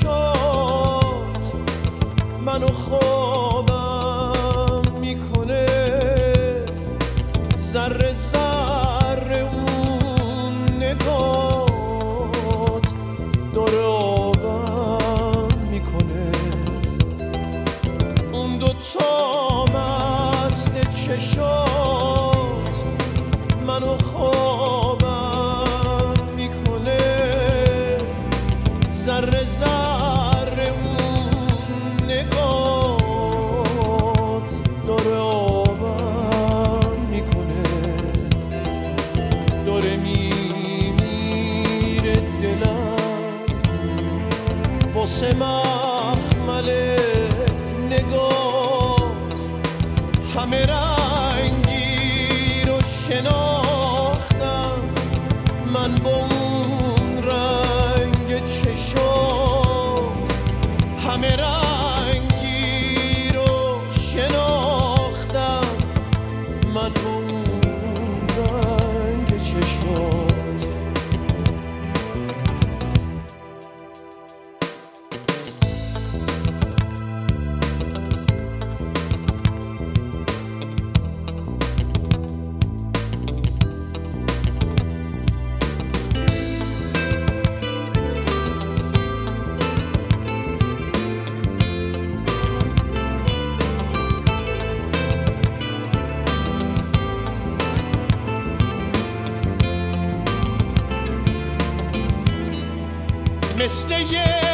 شد. منو خوابم می‌کنه. ذره ذره اون نگات داره آبم می‌کنه. اون دوتا مست چشات منو خوابم می‌کنه. ذره ذره واسه مخمل نگاه همه رنگی رو مثل یه